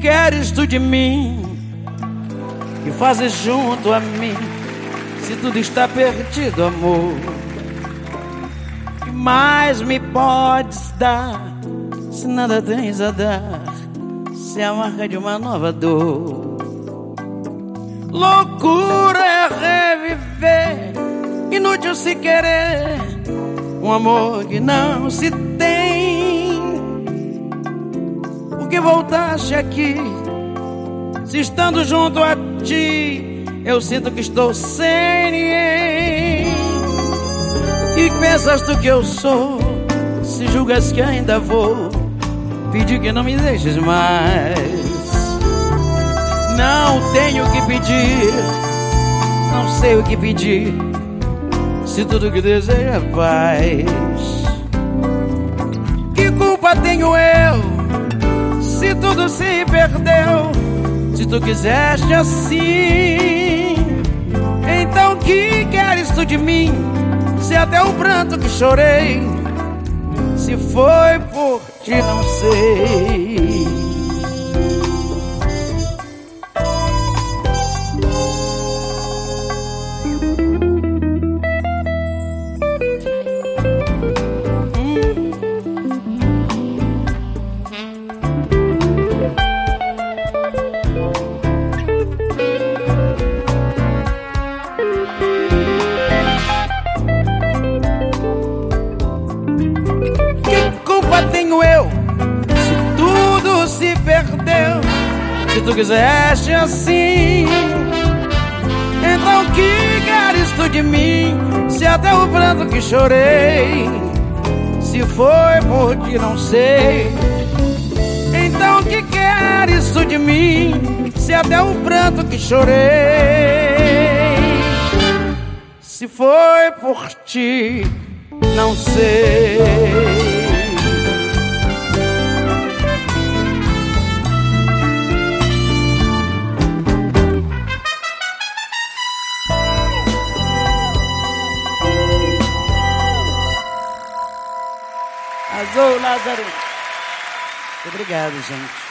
queres tu de mim? Que fazes junto a mim? Se tudo está perdido, amor, que mais me podes dar? Se nada tens a dar, se é a marca de uma nova dor. Loucura é reviver, inútil se querer, um amor que não se tem. Que voltaste aqui? Se estando junto a ti, eu sinto que estou sem ninguém. E pensas tu que eu sou? Se julgas que ainda vou pedir que não me deixes mais. Não tenho o que pedir, não sei o que pedir. Se tudo que deseja é paz, que culpa tenho eu? Se tudo se perdeu, se tu quiseste assim, então que queres tu de mim? Se até o pranto que chorei, se foi por ti, não sei. Tu quiseste assim, então que queres tu de mim? Se até o pranto que chorei, se foi por ti, não sei. Então que queres tu de mim? Se até o pranto que chorei, se foi por ti, não sei. Azul Lázaro. Obrigado, gente.